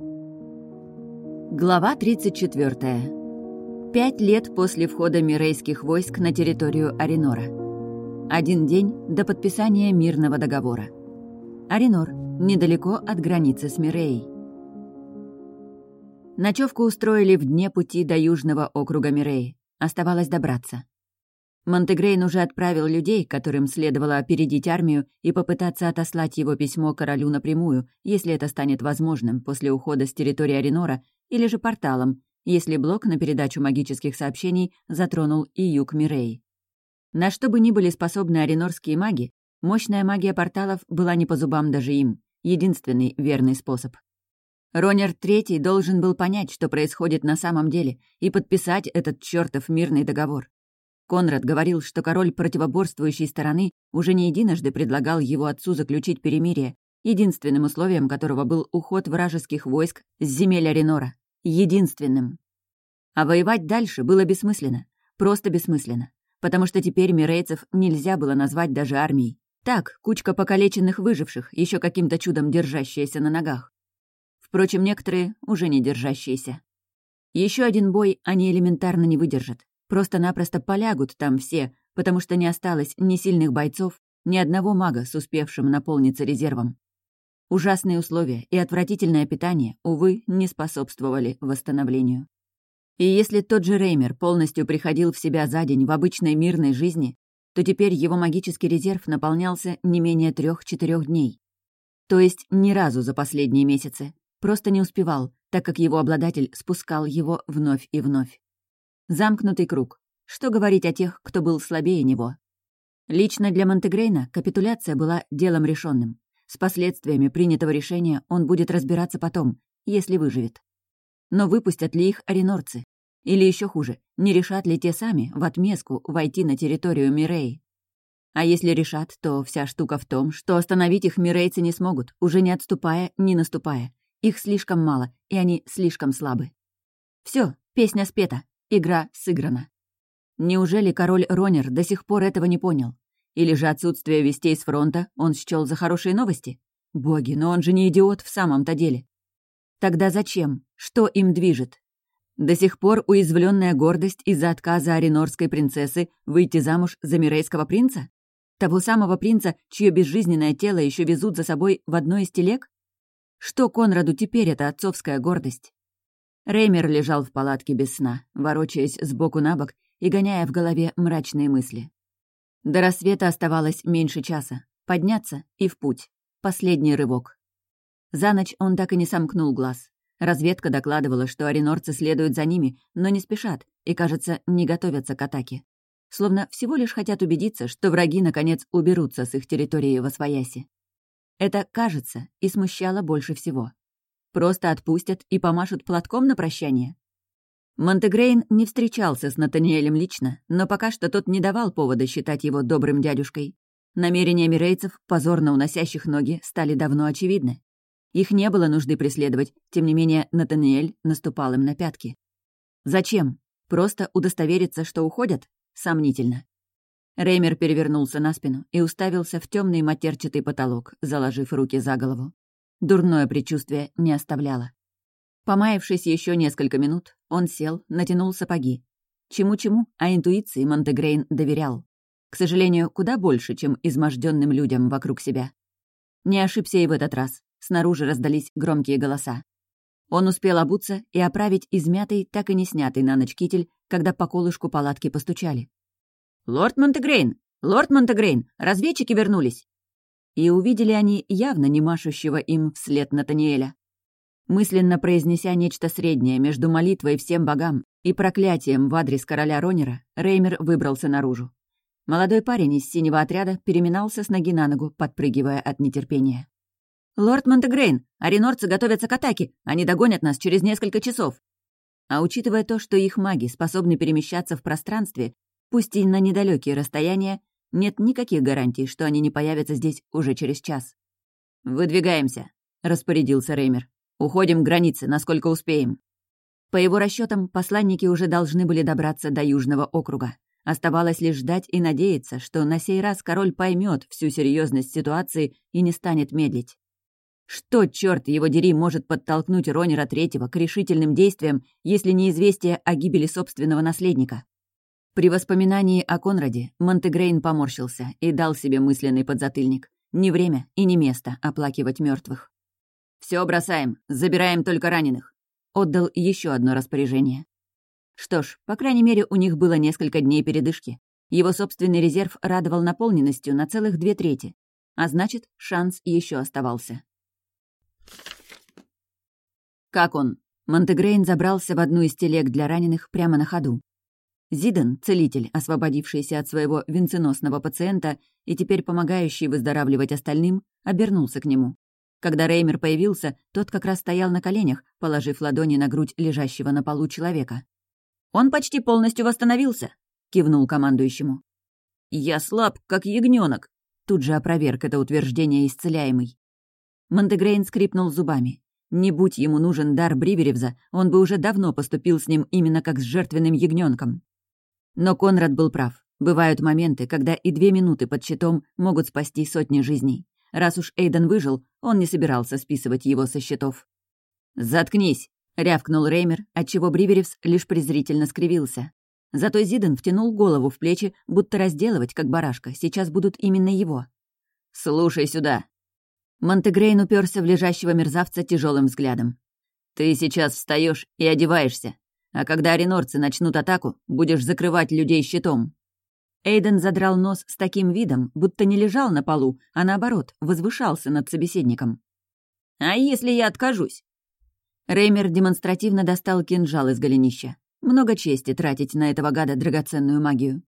Глава 34. Пять лет после входа мирейских войск на территорию Аринора. Один день до подписания мирного договора. Аринор, недалеко от границы с Миреей. Ночевку устроили в дне пути до южного округа Миреи. Оставалось добраться. Монтегрейн уже отправил людей, которым следовало опередить армию и попытаться отослать его письмо королю напрямую, если это станет возможным после ухода с территории Аринора, или же порталом, если блок на передачу магических сообщений затронул и юг Мирей. На что бы ни были способны аринорские маги, мощная магия порталов была не по зубам даже им, единственный верный способ. Ронер Третий должен был понять, что происходит на самом деле, и подписать этот чертов мирный договор. Конрад говорил, что король противоборствующей стороны уже не единожды предлагал его отцу заключить перемирие, единственным условием которого был уход вражеских войск с земель Аренора. Единственным. А воевать дальше было бессмысленно. Просто бессмысленно. Потому что теперь мирейцев нельзя было назвать даже армией. Так, кучка покалеченных выживших, еще каким-то чудом держащаяся на ногах. Впрочем, некоторые уже не держащиеся. Еще один бой они элементарно не выдержат. Просто-напросто полягут там все, потому что не осталось ни сильных бойцов, ни одного мага с успевшим наполниться резервом. Ужасные условия и отвратительное питание, увы, не способствовали восстановлению. И если тот же Реймер полностью приходил в себя за день в обычной мирной жизни, то теперь его магический резерв наполнялся не менее трех-четырех дней. То есть ни разу за последние месяцы. Просто не успевал, так как его обладатель спускал его вновь и вновь. Замкнутый круг. Что говорить о тех, кто был слабее него? Лично для Монтегрейна капитуляция была делом решенным. С последствиями принятого решения он будет разбираться потом, если выживет. Но выпустят ли их аренорцы? Или еще хуже, не решат ли те сами в отместку войти на территорию Мирей? А если решат, то вся штука в том, что остановить их мирейцы не смогут, уже не отступая, не наступая. Их слишком мало, и они слишком слабы. Все, песня спета. Игра сыграна. Неужели король Ронер до сих пор этого не понял? Или же отсутствие вестей с фронта он счёл за хорошие новости? Боги, но он же не идиот в самом-то деле. Тогда зачем? Что им движет? До сих пор уязвленная гордость из-за отказа аринорской принцессы выйти замуж за мирейского принца? Того самого принца, чье безжизненное тело еще везут за собой в одной из телег? Что Конраду теперь эта отцовская гордость? Реймер лежал в палатке без сна, ворочаясь сбоку на бок и гоняя в голове мрачные мысли. До рассвета оставалось меньше часа. Подняться и в путь. Последний рывок. За ночь он так и не сомкнул глаз. Разведка докладывала, что аренорцы следуют за ними, но не спешат и, кажется, не готовятся к атаке. Словно всего лишь хотят убедиться, что враги, наконец, уберутся с их территории во свояси. Это кажется и смущало больше всего. Просто отпустят и помашут платком на прощание? Монтегрейн не встречался с Натаниэлем лично, но пока что тот не давал повода считать его добрым дядюшкой. Намерения мирейцев, позорно уносящих ноги, стали давно очевидны. Их не было нужды преследовать, тем не менее Натаниэль наступал им на пятки. Зачем? Просто удостовериться, что уходят? Сомнительно. Реймер перевернулся на спину и уставился в темный матерчатый потолок, заложив руки за голову. Дурное предчувствие не оставляло. Помаявшись еще несколько минут, он сел, натянул сапоги. Чему-чему, а интуиции Монтегрейн доверял. К сожалению, куда больше, чем изможденным людям вокруг себя. Не ошибся и в этот раз. Снаружи раздались громкие голоса. Он успел обуться и оправить измятый, так и не снятый на ночь китель, когда по колышку палатки постучали. «Лорд Монтегрейн! Лорд Монтегрейн! Разведчики вернулись!» И увидели они явно не машущего им вслед Натаниэля. Мысленно произнеся нечто среднее между молитвой всем богам и проклятием в адрес короля Ронера, Реймер выбрался наружу. Молодой парень из синего отряда переминался с ноги на ногу, подпрыгивая от нетерпения. «Лорд Монтегрейн, аренорцы готовятся к атаке, они догонят нас через несколько часов». А учитывая то, что их маги способны перемещаться в пространстве, пусть и на недалекие расстояния, нет никаких гарантий, что они не появятся здесь уже через час. «Выдвигаемся», — распорядился Реймер. «Уходим к границе, насколько успеем». По его расчетам, посланники уже должны были добраться до Южного округа. Оставалось лишь ждать и надеяться, что на сей раз король поймет всю серьезность ситуации и не станет медлить. Что, черт его дери, может подтолкнуть Ронера Третьего к решительным действиям, если не известие о гибели собственного наследника? При воспоминании о Конраде Монтегрейн поморщился и дал себе мысленный подзатыльник. Не время и не место оплакивать мертвых. Все бросаем, забираем только раненых. Отдал еще одно распоряжение. Что ж, по крайней мере, у них было несколько дней передышки. Его собственный резерв радовал наполненностью на целых две трети. А значит, шанс еще оставался. «Как он?» Монтегрейн забрался в одну из телег для раненых прямо на ходу. Зиден, целитель, освободившийся от своего венценосного пациента и теперь помогающий выздоравливать остальным, обернулся к нему. Когда Реймер появился, тот как раз стоял на коленях, положив ладони на грудь лежащего на полу человека. «Он почти полностью восстановился», — кивнул командующему. «Я слаб, как ягненок», — тут же опроверг это утверждение исцеляемый. Монтегрейн скрипнул зубами. Не будь ему нужен дар Бриверевза, он бы уже давно поступил с ним именно как с жертвенным ягненком. Но Конрад был прав. Бывают моменты, когда и две минуты под щитом могут спасти сотни жизней. Раз уж Эйден выжил, он не собирался списывать его со счетов. «Заткнись!» — рявкнул Реймер, отчего Бриверевс лишь презрительно скривился. Зато Зиден втянул голову в плечи, будто разделывать, как барашка, сейчас будут именно его. «Слушай сюда!» Монтегрейн уперся в лежащего мерзавца тяжелым взглядом. «Ты сейчас встаешь и одеваешься, а когда аренорцы начнут атаку, будешь закрывать людей щитом». Эйден задрал нос с таким видом, будто не лежал на полу, а наоборот, возвышался над собеседником. «А если я откажусь?» Реймер демонстративно достал кинжал из голенища. Много чести тратить на этого гада драгоценную магию.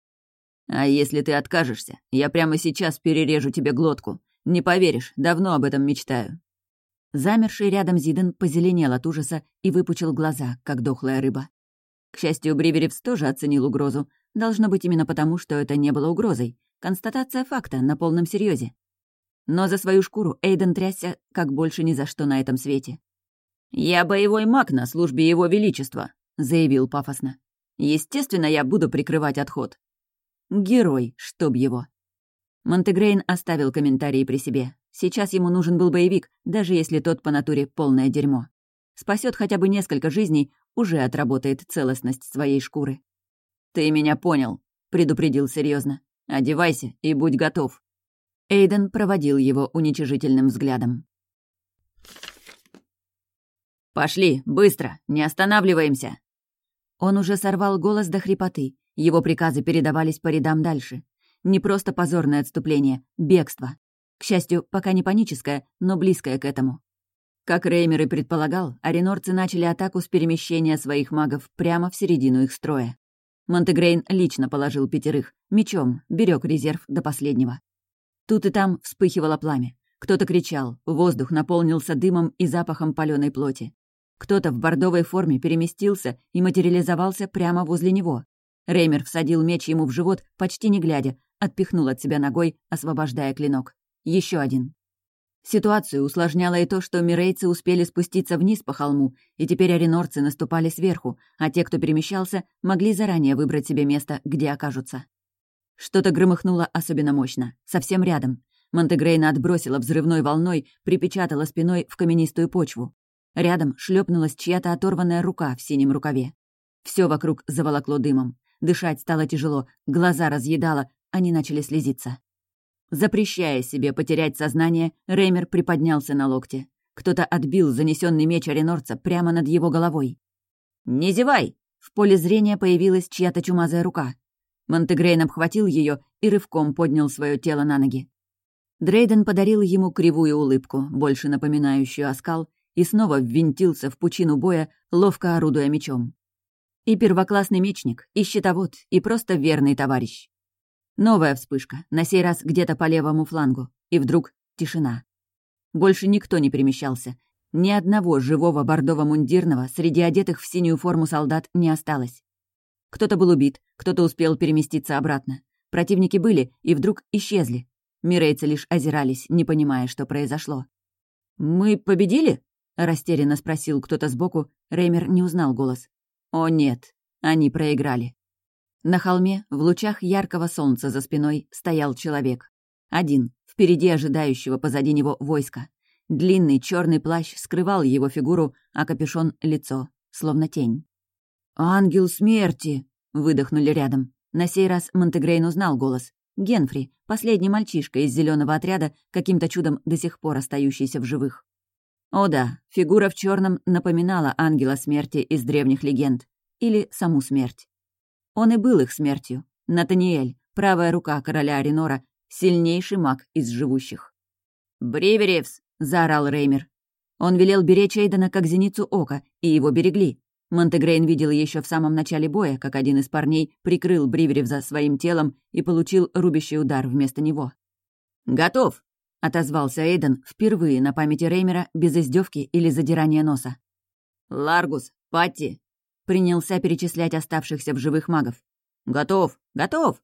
«А если ты откажешься, я прямо сейчас перережу тебе глотку, не поверишь, давно об этом мечтаю». Замерший рядом Зиден позеленел от ужаса и выпучил глаза, как дохлая рыба. К счастью, Бриверевс тоже оценил угрозу. Должно быть именно потому, что это не было угрозой. Констатация факта на полном серьезе. Но за свою шкуру Эйден трясся, как больше ни за что на этом свете. «Я боевой маг на службе Его Величества», — заявил пафосно. «Естественно, я буду прикрывать отход». Герой, чтоб его. Монтегрейн оставил комментарии при себе. Сейчас ему нужен был боевик, даже если тот по натуре полное дерьмо. Спасет хотя бы несколько жизней, уже отработает целостность своей шкуры. «Ты меня понял», — предупредил серьезно. «Одевайся и будь готов». Эйден проводил его уничижительным взглядом. «Пошли, быстро, не останавливаемся!» Он уже сорвал голос до хрипоты. Его приказы передавались по рядам дальше. Не просто позорное отступление, бегство. К счастью, пока не паническое, но близкое к этому. Как Реймер и предполагал, аренорцы начали атаку с перемещения своих магов прямо в середину их строя. Монтегрейн лично положил пятерых, мечом, берег резерв до последнего. Тут и там вспыхивало пламя. Кто-то кричал, воздух наполнился дымом и запахом паленой плоти. Кто-то в бордовой форме переместился и материализовался прямо возле него. Реймер всадил меч ему в живот, почти не глядя, Отпихнул от себя ногой, освобождая клинок. Еще один. Ситуацию усложняло и то, что мирейцы успели спуститься вниз по холму, и теперь аренорцы наступали сверху, а те, кто перемещался, могли заранее выбрать себе место, где окажутся. Что-то громыхнуло особенно мощно, совсем рядом. Монтегрейна отбросила взрывной волной, припечатала спиной в каменистую почву. Рядом шлепнулась чья-то оторванная рука в синем рукаве. Все вокруг заволокло дымом. Дышать стало тяжело, глаза разъедало, они начали слезиться. Запрещая себе потерять сознание, Реймер приподнялся на локте. Кто-то отбил занесенный меч Аренорца прямо над его головой. «Не зевай!» В поле зрения появилась чья-то чумазая рука. Монтегрейн обхватил ее и рывком поднял свое тело на ноги. Дрейден подарил ему кривую улыбку, больше напоминающую оскал, и снова ввинтился в пучину боя, ловко орудуя мечом. И первоклассный мечник, и щитовод, и просто верный товарищ. Новая вспышка, на сей раз где-то по левому флангу. И вдруг тишина. Больше никто не перемещался. Ни одного живого бордово-мундирного среди одетых в синюю форму солдат не осталось. Кто-то был убит, кто-то успел переместиться обратно. Противники были и вдруг исчезли. Мирейцы лишь озирались, не понимая, что произошло. «Мы победили?» — растерянно спросил кто-то сбоку. Реймер не узнал голос. «О нет, они проиграли». На холме, в лучах яркого солнца за спиной, стоял человек. Один, впереди ожидающего позади него войска. Длинный черный плащ скрывал его фигуру, а капюшон — лицо, словно тень. «Ангел смерти!» — выдохнули рядом. На сей раз Монтегрейн узнал голос. Генфри, последний мальчишка из зеленого отряда, каким-то чудом до сих пор остающийся в живых. О да, фигура в черном напоминала ангела смерти из древних легенд. Или саму смерть. Он и был их смертью. Натаниэль, правая рука короля Аринора, сильнейший маг из живущих. «Бриверевс!» — заорал Реймер. Он велел беречь Эйдена как зеницу ока, и его берегли. Монтегрейн видел еще в самом начале боя, как один из парней прикрыл Бриверевза своим телом и получил рубящий удар вместо него. «Готов!» — отозвался Эйден впервые на памяти Реймера без издевки или задирания носа. «Ларгус, Патти!» — принялся перечислять оставшихся в живых магов. «Готов! Готов!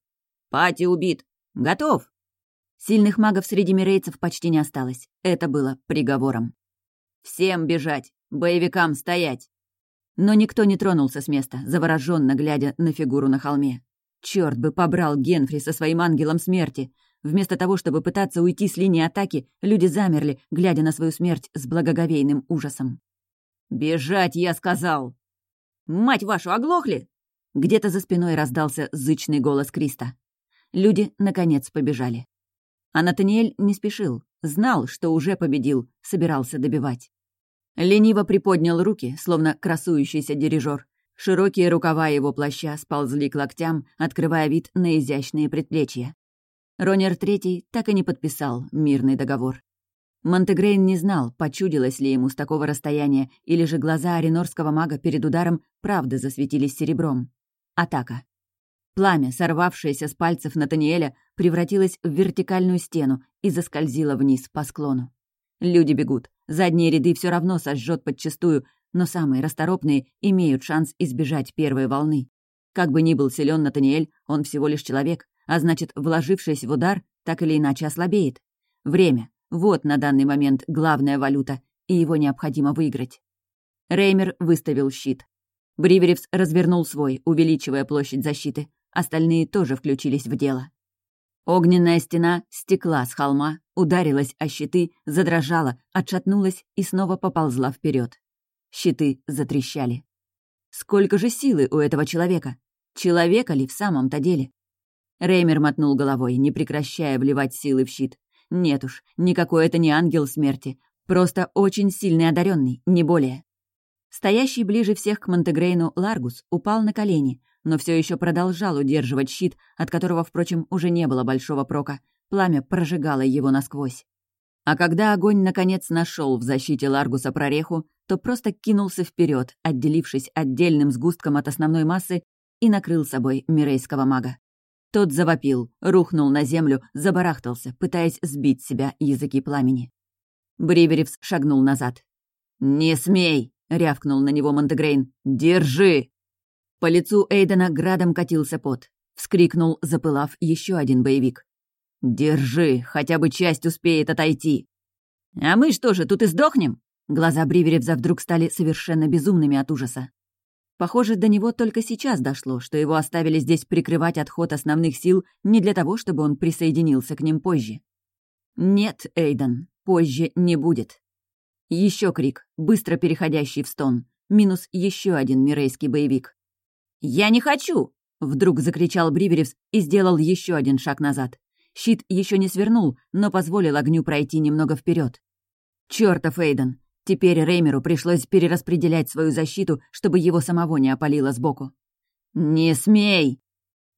Патти убит! Готов!» Сильных магов среди мирейцев почти не осталось. Это было приговором. «Всем бежать! Боевикам стоять!» Но никто не тронулся с места, завороженно глядя на фигуру на холме. Черт бы побрал Генфри со своим ангелом смерти! Вместо того, чтобы пытаться уйти с линии атаки, люди замерли, глядя на свою смерть с благоговейным ужасом. «Бежать, я сказал!» «Мать вашу, оглохли!» Где-то за спиной раздался зычный голос Криста. Люди, наконец, побежали. А Натаниэль не спешил, знал, что уже победил, собирался добивать. Лениво приподнял руки, словно красующийся дирижер. Широкие рукава его плаща сползли к локтям, открывая вид на изящные предплечья. Ронер Третий так и не подписал мирный договор. Монтегрейн не знал, почудилось ли ему с такого расстояния, или же глаза аренорского мага перед ударом правда засветились серебром. Атака. Пламя, сорвавшееся с пальцев Натаниэля, превратилось в вертикальную стену и заскользило вниз по склону. Люди бегут. Задние ряды все равно сожжет подчистую, но самые расторопные имеют шанс избежать первой волны. Как бы ни был силен Натаниэль, он всего лишь человек, а значит, вложившись в удар, так или иначе ослабеет. Время. Вот на данный момент главная валюта, и его необходимо выиграть. Реймер выставил щит. Бриверевс развернул свой, увеличивая площадь защиты. Остальные тоже включились в дело. Огненная стена стекла с холма, ударилась о щиты, задрожала, отшатнулась и снова поползла вперед. Щиты затрещали. Сколько же силы у этого человека? Человека ли в самом-то деле? Реймер мотнул головой, не прекращая вливать силы в щит. Нет уж, никакой это не ангел смерти. Просто очень сильный одаренный, не более. Стоящий ближе всех к Монтегрейну Ларгус упал на колени, но все еще продолжал удерживать щит, от которого, впрочем, уже не было большого прока. Пламя прожигало его насквозь. А когда огонь, наконец, нашел в защите Ларгуса прореху, то просто кинулся вперед, отделившись отдельным сгустком от основной массы, и накрыл собой мирейского мага. Тот завопил, рухнул на землю, забарахтался, пытаясь сбить себя языки пламени. Бриверевс шагнул назад. «Не смей!» — рявкнул на него Монтегрейн. «Держи!» По лицу Эйдена градом катился пот. Вскрикнул, запылав еще один боевик. «Держи, хотя бы часть успеет отойти!» «А мы что же, тут и сдохнем?» Глаза Бриверевза вдруг стали совершенно безумными от ужаса. Похоже, до него только сейчас дошло, что его оставили здесь прикрывать отход основных сил не для того, чтобы он присоединился к ним позже. «Нет, Эйден, позже не будет». Еще крик, быстро переходящий в стон. Минус еще один мирейский боевик. «Я не хочу!» — вдруг закричал Бриверевс и сделал еще один шаг назад. Щит еще не свернул, но позволил огню пройти немного вперед. Чертов Эйден! Теперь Реймеру пришлось перераспределять свою защиту, чтобы его самого не опалило сбоку. «Не смей!»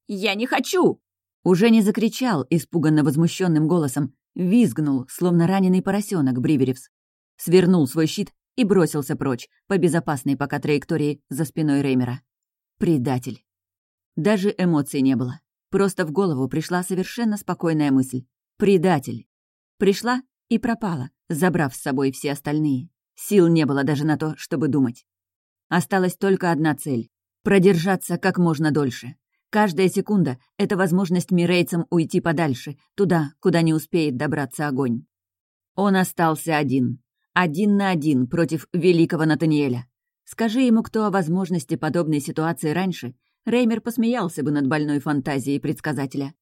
«Я не хочу!» Уже не закричал, испуганно возмущенным голосом, визгнул, словно раненый поросенок Бриверевс. Свернул свой щит и бросился прочь, по безопасной пока траектории за спиной Реймера. Предатель. Даже эмоций не было. Просто в голову пришла совершенно спокойная мысль. Предатель. Пришла и пропала, забрав с собой все остальные. Сил не было даже на то, чтобы думать. Осталась только одна цель — продержаться как можно дольше. Каждая секунда — это возможность мирейцам уйти подальше, туда, куда не успеет добраться огонь. Он остался один. Один на один против великого Натаниэля. Скажи ему кто о возможности подобной ситуации раньше, Реймер посмеялся бы над больной фантазией предсказателя.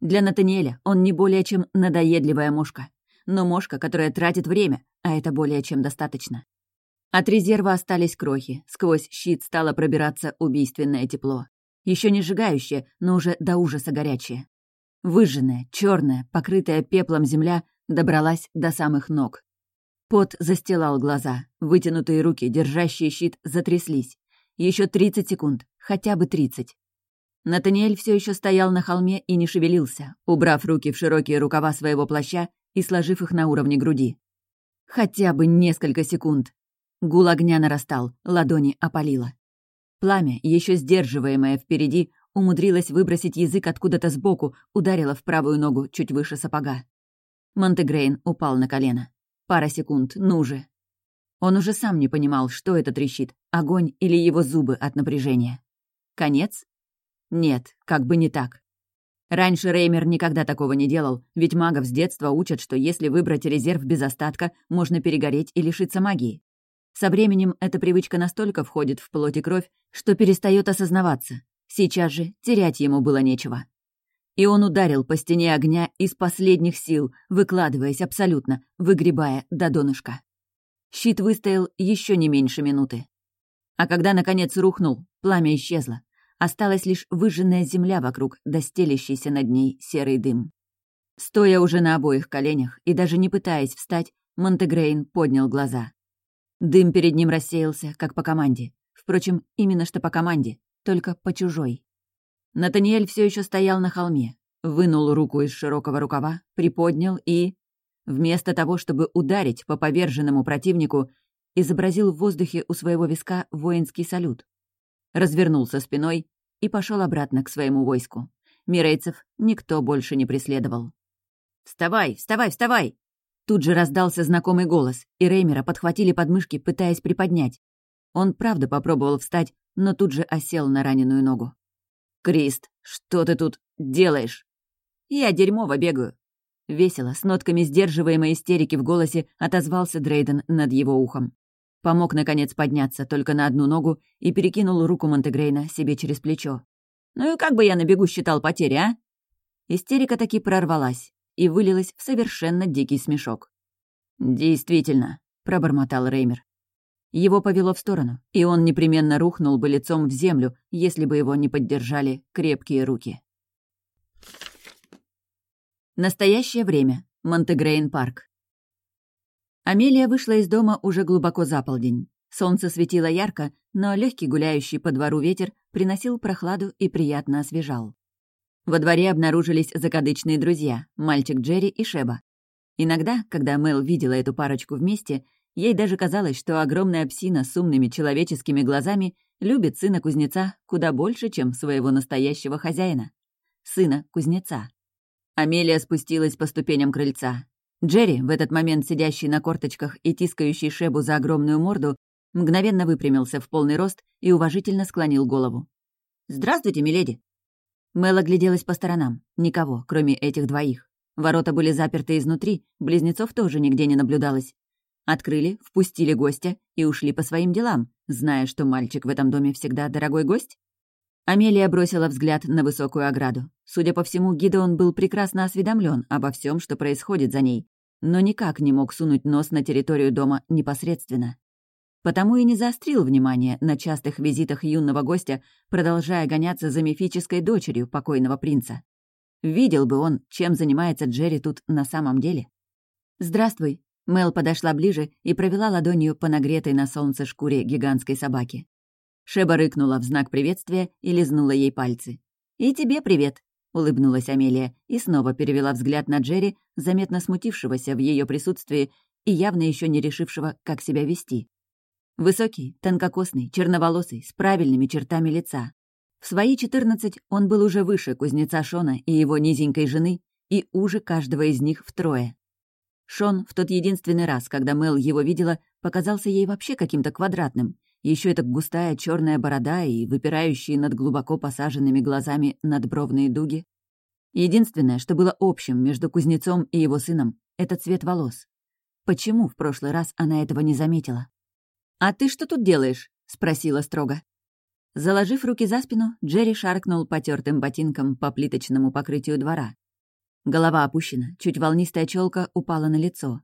Для Натаниэля он не более чем надоедливая мошка. Но мошка, которая тратит время, а это более чем достаточно. От резерва остались крохи, сквозь щит стало пробираться убийственное тепло. Еще не сжигающее, но уже до ужаса горячее. Выжженная, черная, покрытая пеплом земля добралась до самых ног. Пот застилал глаза, вытянутые руки, держащие щит, затряслись. Еще тридцать секунд, хотя бы тридцать. Натаниэль все еще стоял на холме и не шевелился, убрав руки в широкие рукава своего плаща и сложив их на уровне груди. Хотя бы несколько секунд. Гул огня нарастал, ладони опалило. Пламя, еще сдерживаемое впереди, умудрилось выбросить язык откуда-то сбоку, ударило в правую ногу чуть выше сапога. Монтегрейн упал на колено. Пара секунд, ну же. Он уже сам не понимал, что это трещит, огонь или его зубы от напряжения. Конец? Нет, как бы не так. Раньше Реймер никогда такого не делал, ведь магов с детства учат, что если выбрать резерв без остатка, можно перегореть и лишиться магии. Со временем эта привычка настолько входит в плоть и кровь, что перестает осознаваться. Сейчас же терять ему было нечего. И он ударил по стене огня из последних сил, выкладываясь абсолютно, выгребая до донышка. Щит выстоял еще не меньше минуты. А когда, наконец, рухнул, пламя исчезло. Осталась лишь выжженная земля вокруг, достелящийся над ней серый дым. Стоя уже на обоих коленях и даже не пытаясь встать, Монтегрейн поднял глаза. Дым перед ним рассеялся, как по команде. Впрочем, именно что по команде, только по чужой. Натаниэль все еще стоял на холме, вынул руку из широкого рукава, приподнял и... Вместо того, чтобы ударить по поверженному противнику, изобразил в воздухе у своего виска воинский салют. Развернулся спиной и пошел обратно к своему войску. Мирейцев никто больше не преследовал. «Вставай, вставай, вставай!» Тут же раздался знакомый голос, и Реймера подхватили подмышки, пытаясь приподнять. Он правда попробовал встать, но тут же осел на раненую ногу. «Крист, что ты тут делаешь?» «Я дерьмово бегаю». Весело, с нотками сдерживаемой истерики в голосе, отозвался Дрейден над его ухом. Помог, наконец, подняться только на одну ногу и перекинул руку Монтегрейна себе через плечо. «Ну и как бы я на бегу считал потери, а?» Истерика таки прорвалась и вылилась в совершенно дикий смешок. «Действительно», — пробормотал Реймер. Его повело в сторону, и он непременно рухнул бы лицом в землю, если бы его не поддержали крепкие руки. Настоящее время. Монтегрейн-парк. Амелия вышла из дома уже глубоко за полдень. Солнце светило ярко, но легкий гуляющий по двору ветер приносил прохладу и приятно освежал. Во дворе обнаружились закадычные друзья — мальчик Джерри и Шеба. Иногда, когда Мэл видела эту парочку вместе, Ей даже казалось, что огромная псина с умными человеческими глазами любит сына кузнеца куда больше, чем своего настоящего хозяина. Сына кузнеца. Амелия спустилась по ступеням крыльца. Джерри, в этот момент сидящий на корточках и тискающий Шебу за огромную морду, мгновенно выпрямился в полный рост и уважительно склонил голову. «Здравствуйте, миледи!» Мэл огляделась по сторонам. Никого, кроме этих двоих. Ворота были заперты изнутри, близнецов тоже нигде не наблюдалось. Открыли, впустили гостя и ушли по своим делам, зная, что мальчик в этом доме всегда дорогой гость? Амелия бросила взгляд на высокую ограду. Судя по всему, Гидеон был прекрасно осведомлен обо всем, что происходит за ней, но никак не мог сунуть нос на территорию дома непосредственно. Потому и не заострил внимание на частых визитах юного гостя, продолжая гоняться за мифической дочерью покойного принца. Видел бы он, чем занимается Джерри тут на самом деле. «Здравствуй», Мел подошла ближе и провела ладонью по нагретой на солнце шкуре гигантской собаки. Шеба рыкнула в знак приветствия и лизнула ей пальцы. «И тебе привет!» — улыбнулась Амелия и снова перевела взгляд на Джерри, заметно смутившегося в ее присутствии и явно еще не решившего, как себя вести. Высокий, тонкокосный, черноволосый, с правильными чертами лица. В свои четырнадцать он был уже выше кузнеца Шона и его низенькой жены и уже каждого из них втрое. Шон в тот единственный раз, когда Мел его видела, показался ей вообще каким-то квадратным. Еще эта густая черная борода и выпирающие над глубоко посаженными глазами надбровные дуги. Единственное, что было общим между кузнецом и его сыном, — это цвет волос. Почему в прошлый раз она этого не заметила? «А ты что тут делаешь?» — спросила строго. Заложив руки за спину, Джерри шаркнул потертым ботинком по плиточному покрытию двора. Голова опущена, чуть волнистая челка упала на лицо.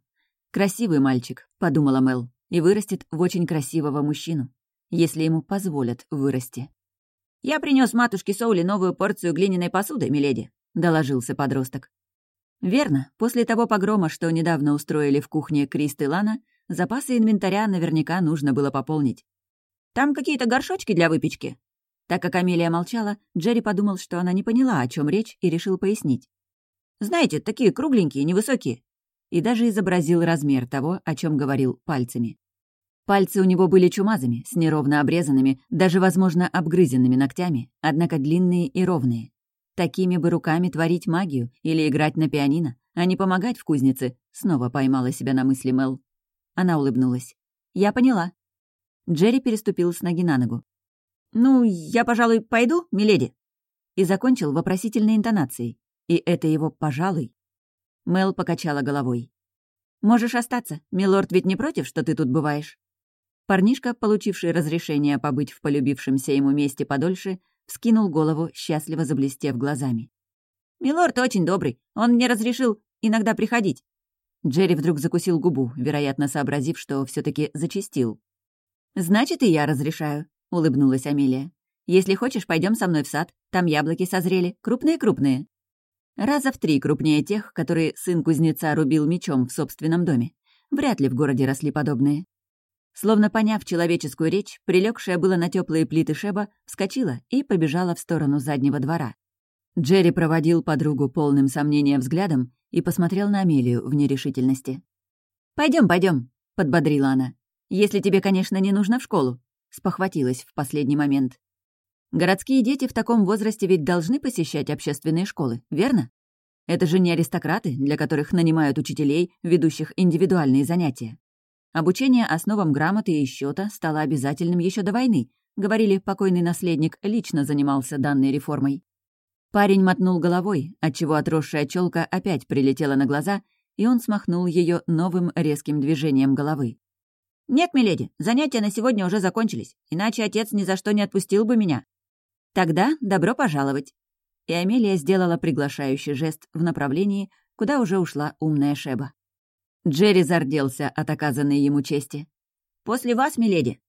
«Красивый мальчик», — подумала Мел, «и вырастет в очень красивого мужчину, если ему позволят вырасти». «Я принес матушке Соули новую порцию глиняной посуды, миледи», — доложился подросток. Верно, после того погрома, что недавно устроили в кухне Крист и Лана, запасы инвентаря наверняка нужно было пополнить. «Там какие-то горшочки для выпечки?» Так как Амелия молчала, Джерри подумал, что она не поняла, о чем речь, и решил пояснить. «Знаете, такие кругленькие, невысокие и даже изобразил размер того, о чем говорил пальцами. Пальцы у него были чумазами, с неровно обрезанными, даже, возможно, обгрызенными ногтями, однако длинные и ровные. Такими бы руками творить магию или играть на пианино, а не помогать в кузнице, снова поймала себя на мысли Мел. Она улыбнулась. «Я поняла». Джерри переступил с ноги на ногу. «Ну, я, пожалуй, пойду, миледи?» И закончил вопросительной интонацией. И это его «пожалуй» Мел покачала головой. «Можешь остаться. Милорд ведь не против, что ты тут бываешь?» Парнишка, получивший разрешение побыть в полюбившемся ему месте подольше, вскинул голову, счастливо заблестев глазами. «Милорд очень добрый. Он мне разрешил иногда приходить». Джерри вдруг закусил губу, вероятно, сообразив, что все таки зачистил. «Значит, и я разрешаю», — улыбнулась Амелия. «Если хочешь, пойдем со мной в сад. Там яблоки созрели, крупные-крупные». Раза в три крупнее тех, которые сын кузнеца рубил мечом в собственном доме. Вряд ли в городе росли подобные. Словно поняв человеческую речь, прилегшая было на теплые плиты Шеба, вскочила и побежала в сторону заднего двора. Джерри проводил подругу полным сомнения взглядом и посмотрел на Амелию в нерешительности. Пойдем, пойдем, подбодрила она. «Если тебе, конечно, не нужно в школу», — спохватилась в последний момент. Городские дети в таком возрасте ведь должны посещать общественные школы, верно? Это же не аристократы, для которых нанимают учителей, ведущих индивидуальные занятия. Обучение основам грамоты и счета стало обязательным еще до войны. Говорили, покойный наследник лично занимался данной реформой. Парень мотнул головой, отчего отросшая челка опять прилетела на глаза, и он смахнул ее новым резким движением головы. «Нет, миледи, занятия на сегодня уже закончились, иначе отец ни за что не отпустил бы меня. «Тогда добро пожаловать!» И Амелия сделала приглашающий жест в направлении, куда уже ушла умная Шеба. Джерри зарделся от оказанной ему чести. «После вас, миледи!»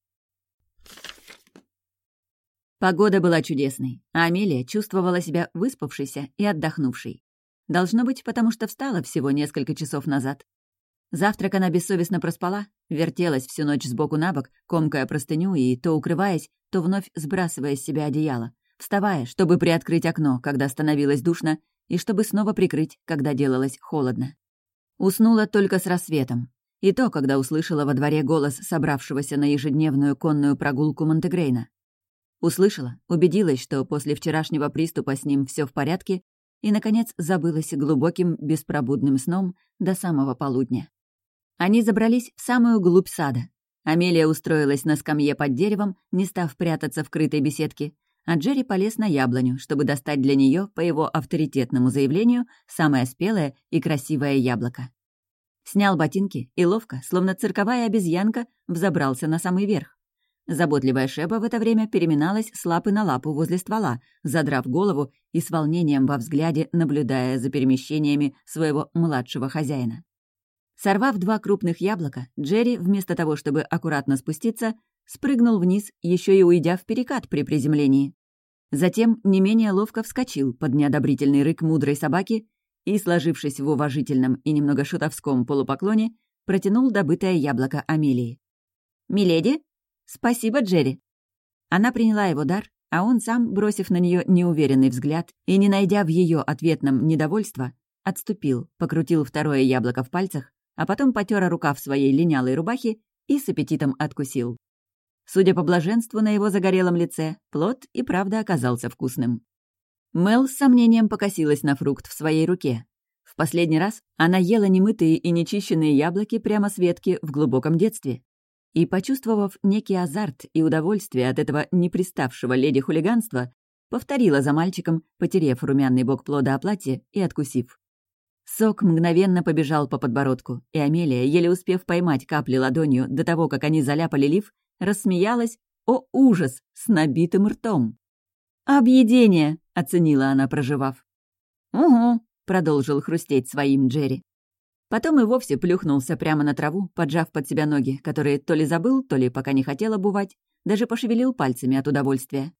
Погода была чудесной, а Амелия чувствовала себя выспавшейся и отдохнувшей. Должно быть, потому что встала всего несколько часов назад. Завтрак она бессовестно проспала, вертелась всю ночь сбоку на бок, комкая простыню и, то укрываясь, то вновь сбрасывая с себя одеяло, вставая, чтобы приоткрыть окно, когда становилось душно, и чтобы снова прикрыть, когда делалось холодно. Уснула только с рассветом. И то, когда услышала во дворе голос собравшегося на ежедневную конную прогулку Монтегрейна. Услышала, убедилась, что после вчерашнего приступа с ним все в порядке, и, наконец, забылась глубоким, беспробудным сном до самого полудня. Они забрались в самую глубь сада. Амелия устроилась на скамье под деревом, не став прятаться в крытой беседке, а Джерри полез на яблоню, чтобы достать для нее, по его авторитетному заявлению, самое спелое и красивое яблоко. Снял ботинки и ловко, словно цирковая обезьянка, взобрался на самый верх. Заботливая Шеба в это время переминалась с лапы на лапу возле ствола, задрав голову и с волнением во взгляде наблюдая за перемещениями своего младшего хозяина. Сорвав два крупных яблока, Джерри, вместо того, чтобы аккуратно спуститься, спрыгнул вниз, еще и уйдя в перекат при приземлении. Затем не менее ловко вскочил под неодобрительный рык мудрой собаки и, сложившись в уважительном и немного шутовском полупоклоне, протянул добытое яблоко Амелии. «Миледи?» «Спасибо, Джерри». Она приняла его дар, а он сам, бросив на нее неуверенный взгляд и не найдя в ее ответном недовольства, отступил, покрутил второе яблоко в пальцах, а потом потер рукав своей линялой рубахи и с аппетитом откусил. Судя по блаженству на его загорелом лице, плод и правда оказался вкусным. Мел с сомнением покосилась на фрукт в своей руке. В последний раз она ела немытые и нечищенные яблоки прямо с ветки в глубоком детстве. И, почувствовав некий азарт и удовольствие от этого неприставшего леди хулиганства, повторила за мальчиком, потерев румяный бок плода о платье и откусив. Сок мгновенно побежал по подбородку, и Амелия, еле успев поймать капли ладонью до того, как они заляпали лиф, рассмеялась, о ужас, с набитым ртом. «Объедение!» — оценила она, проживав. «Угу», — продолжил хрустеть своим Джерри. Потом и вовсе плюхнулся прямо на траву, поджав под себя ноги, которые то ли забыл, то ли пока не хотел обувать, даже пошевелил пальцами от удовольствия.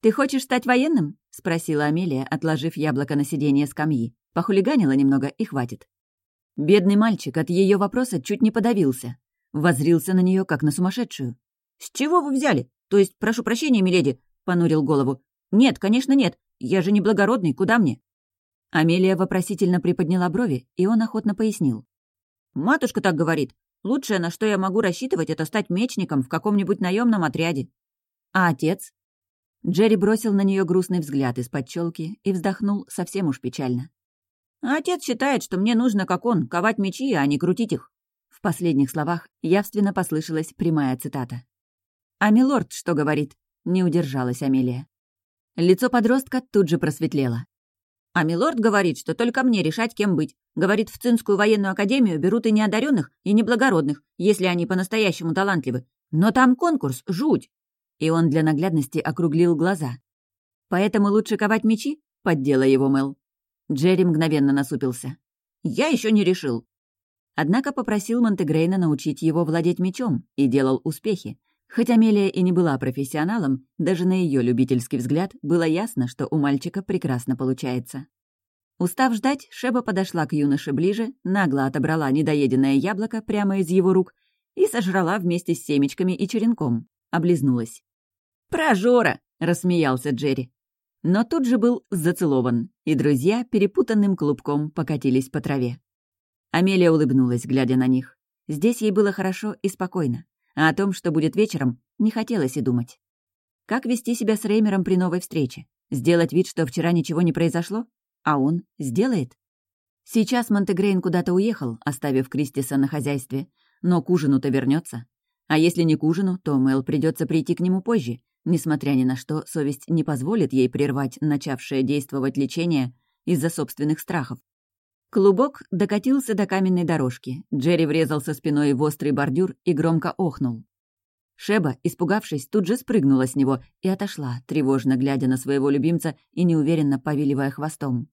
«Ты хочешь стать военным?» — спросила Амелия, отложив яблоко на сиденье скамьи. Похулиганила немного и хватит. Бедный мальчик от ее вопроса чуть не подавился. Возрился на нее как на сумасшедшую. «С чего вы взяли? То есть, прошу прощения, миледи», — понурил голову. «Нет, конечно, нет. Я же не благородный, куда мне?» Амелия вопросительно приподняла брови, и он охотно пояснил. «Матушка так говорит. Лучшее, на что я могу рассчитывать, это стать мечником в каком-нибудь наемном отряде». «А отец?» Джерри бросил на нее грустный взгляд из-под челки и вздохнул совсем уж печально. «Отец считает, что мне нужно, как он, ковать мечи, а не крутить их». В последних словах явственно послышалась прямая цитата. «А милорд что говорит?» — не удержалась Амелия. Лицо подростка тут же просветлело. «А милорд говорит, что только мне решать, кем быть. Говорит, в Цинскую военную академию берут и неодаренных, и неблагородных, если они по-настоящему талантливы. Но там конкурс, жуть!» И он для наглядности округлил глаза. «Поэтому лучше ковать мечи?» — поддела его Мэл. Джерри мгновенно насупился. «Я еще не решил». Однако попросил Монтегрейна научить его владеть мечом и делал успехи. Хоть Амелия и не была профессионалом, даже на ее любительский взгляд было ясно, что у мальчика прекрасно получается. Устав ждать, Шеба подошла к юноше ближе, нагло отобрала недоеденное яблоко прямо из его рук и сожрала вместе с семечками и черенком. Облизнулась. «Прожора!» — рассмеялся Джерри. Но тут же был зацелован, и друзья перепутанным клубком покатились по траве. Амелия улыбнулась, глядя на них. Здесь ей было хорошо и спокойно, а о том, что будет вечером, не хотелось и думать. Как вести себя с Реймером при новой встрече? Сделать вид, что вчера ничего не произошло? А он сделает? Сейчас Монтегрейн куда-то уехал, оставив Кристиса на хозяйстве, но к ужину-то вернется. А если не к ужину, то Мэл придется прийти к нему позже, Несмотря ни на что, совесть не позволит ей прервать начавшее действовать лечение из-за собственных страхов. Клубок докатился до каменной дорожки. Джерри врезался спиной в острый бордюр и громко охнул. Шеба, испугавшись, тут же спрыгнула с него и отошла, тревожно глядя на своего любимца и неуверенно повиливая хвостом.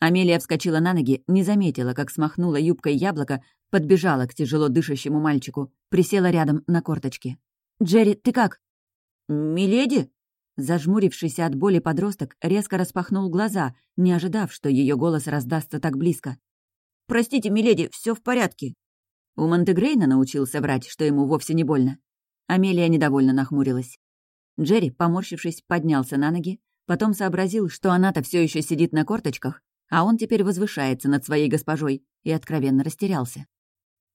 Амелия вскочила на ноги, не заметила, как смахнула юбкой яблоко, подбежала к тяжело дышащему мальчику, присела рядом на корточки. «Джерри, ты как?» «Миледи?» Зажмурившийся от боли подросток резко распахнул глаза, не ожидав, что ее голос раздастся так близко. «Простите, миледи, все в порядке». У Монтегрейна научился врать, что ему вовсе не больно. Амелия недовольно нахмурилась. Джерри, поморщившись, поднялся на ноги, потом сообразил, что она-то все еще сидит на корточках, а он теперь возвышается над своей госпожой, и откровенно растерялся.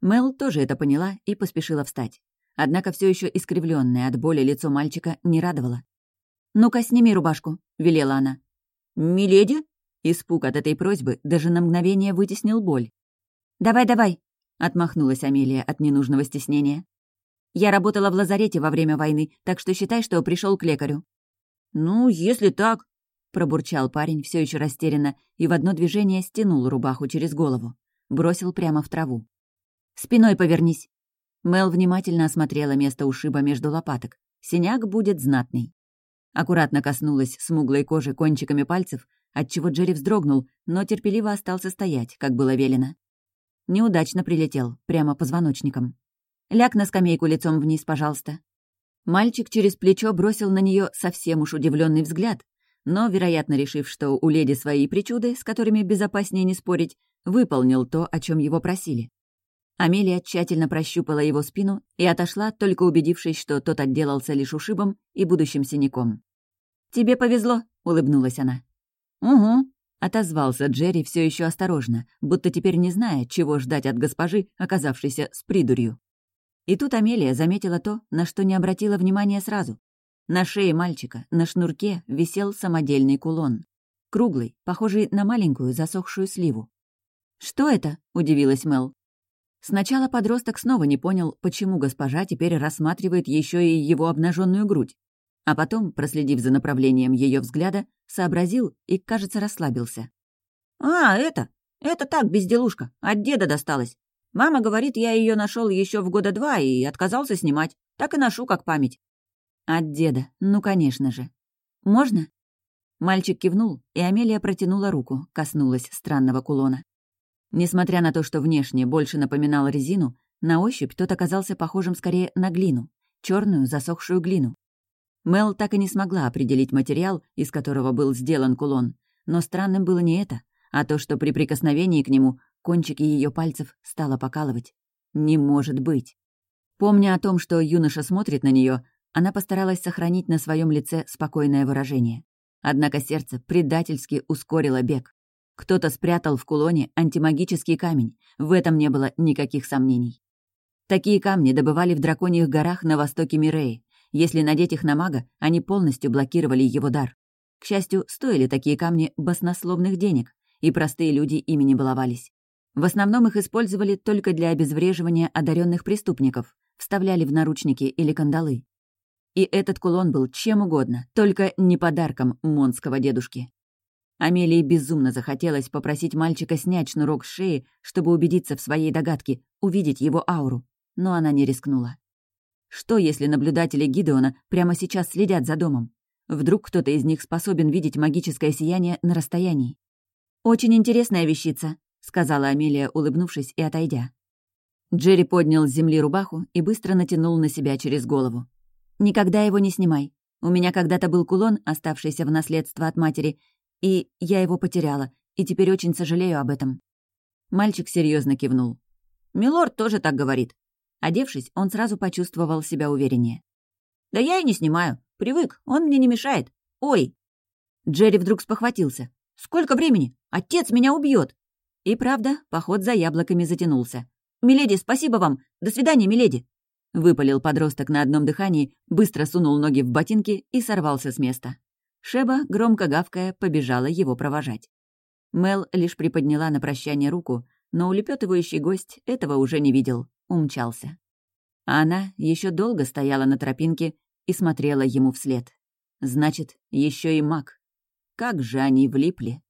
Мел тоже это поняла и поспешила встать. Однако все еще искривленное от боли лицо мальчика не радовало. «Ну-ка, сними рубашку», — велела она. «Миледи?» Испуг от этой просьбы даже на мгновение вытеснил боль. «Давай, давай», — отмахнулась Амелия от ненужного стеснения. «Я работала в лазарете во время войны, так что считай, что пришел к лекарю». «Ну, если так», — пробурчал парень, все еще растерянно, и в одно движение стянул рубаху через голову. Бросил прямо в траву. «Спиной повернись», Мел внимательно осмотрела место ушиба между лопаток. Синяк будет знатный. Аккуратно коснулась смуглой кожи кончиками пальцев, отчего Джерри вздрогнул, но терпеливо остался стоять, как было велено. Неудачно прилетел, прямо позвоночником. «Ляг на скамейку лицом вниз, пожалуйста». Мальчик через плечо бросил на нее совсем уж удивленный взгляд, но, вероятно, решив, что у леди свои причуды, с которыми безопаснее не спорить, выполнил то, о чем его просили. Амелия тщательно прощупала его спину и отошла, только убедившись, что тот отделался лишь ушибом и будущим синяком. «Тебе повезло», — улыбнулась она. «Угу», — отозвался Джерри все еще осторожно, будто теперь не зная, чего ждать от госпожи, оказавшейся с придурью. И тут Амелия заметила то, на что не обратила внимания сразу. На шее мальчика, на шнурке, висел самодельный кулон. Круглый, похожий на маленькую засохшую сливу. «Что это?» — удивилась Мел. Сначала подросток снова не понял, почему госпожа теперь рассматривает еще и его обнаженную грудь. А потом, проследив за направлением ее взгляда, сообразил и, кажется, расслабился. «А, это! Это так, безделушка. От деда досталась. Мама говорит, я ее нашел еще в года два и отказался снимать. Так и ношу, как память». «От деда, ну, конечно же. Можно?» Мальчик кивнул, и Амелия протянула руку, коснулась странного кулона. Несмотря на то, что внешне больше напоминал резину, на ощупь тот оказался похожим скорее на глину, черную засохшую глину. Мел так и не смогла определить материал, из которого был сделан кулон, но странным было не это, а то, что при прикосновении к нему кончики ее пальцев стало покалывать. Не может быть. Помня о том, что юноша смотрит на нее, она постаралась сохранить на своем лице спокойное выражение. Однако сердце предательски ускорило бег. Кто-то спрятал в кулоне антимагический камень, в этом не было никаких сомнений. Такие камни добывали в драконьих горах на востоке Миреи. Если надеть их на мага, они полностью блокировали его дар. К счастью, стоили такие камни баснословных денег, и простые люди ими не баловались. В основном их использовали только для обезвреживания одаренных преступников, вставляли в наручники или кандалы. И этот кулон был чем угодно, только не подарком монского дедушки. Амелии безумно захотелось попросить мальчика снять шнурок с шеи, чтобы убедиться в своей догадке, увидеть его ауру, но она не рискнула. Что, если наблюдатели Гидеона прямо сейчас следят за домом? Вдруг кто-то из них способен видеть магическое сияние на расстоянии? «Очень интересная вещица», — сказала Амелия, улыбнувшись и отойдя. Джерри поднял с земли рубаху и быстро натянул на себя через голову. «Никогда его не снимай. У меня когда-то был кулон, оставшийся в наследство от матери, и я его потеряла, и теперь очень сожалею об этом». Мальчик серьезно кивнул. «Милорд тоже так говорит». Одевшись, он сразу почувствовал себя увереннее. «Да я и не снимаю. Привык, он мне не мешает. Ой!» Джерри вдруг спохватился. «Сколько времени? Отец меня убьет!» И правда, поход за яблоками затянулся. «Миледи, спасибо вам! До свидания, миледи!» Выпалил подросток на одном дыхании, быстро сунул ноги в ботинки и сорвался с места. Шеба, громко гавкая, побежала его провожать. Мел лишь приподняла на прощание руку, но улепетывающий гость этого уже не видел, умчался. А она еще долго стояла на тропинке и смотрела ему вслед. Значит, еще и маг. Как же они влипли.